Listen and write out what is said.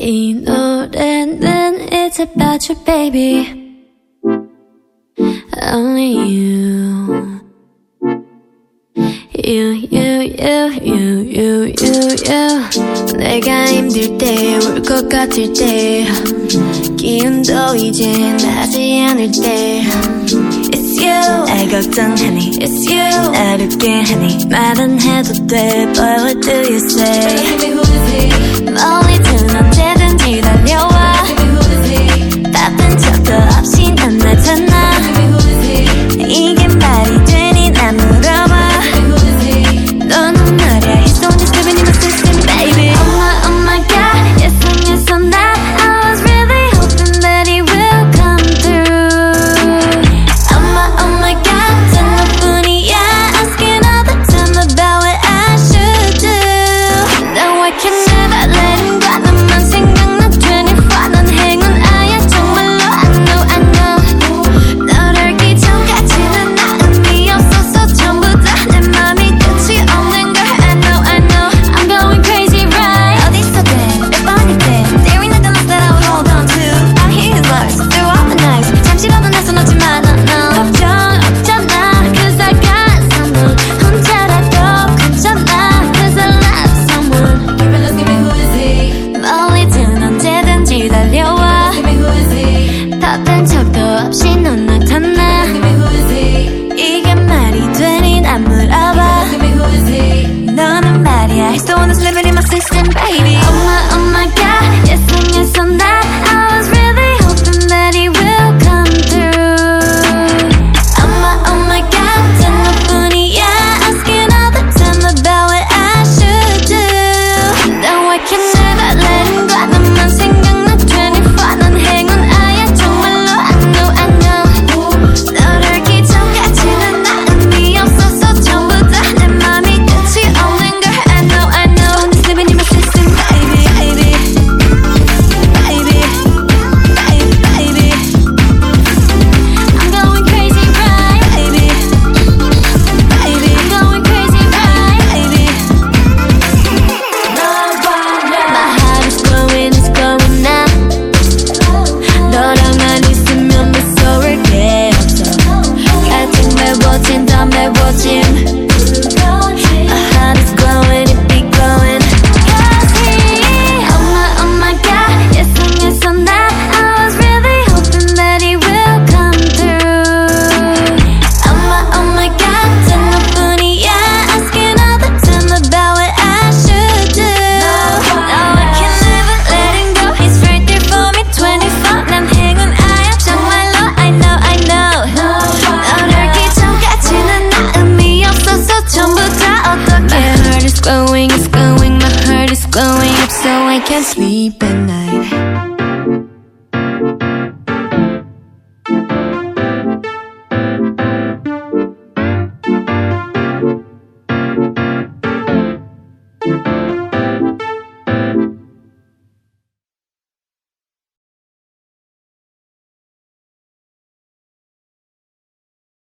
You know that then it's about your baby. Only you. You, you, you, you, you, you, you. 내가 힘들 때울것 같을 때. 기운도 이제 나지 않을 때. It's you. 날 걱정하니 It's you. 날 웃게 하니 말은 해도 돼. But what do you say? Tell me who is he? 单调的。going, it's going. My heart is glowing up so I can't sleep at night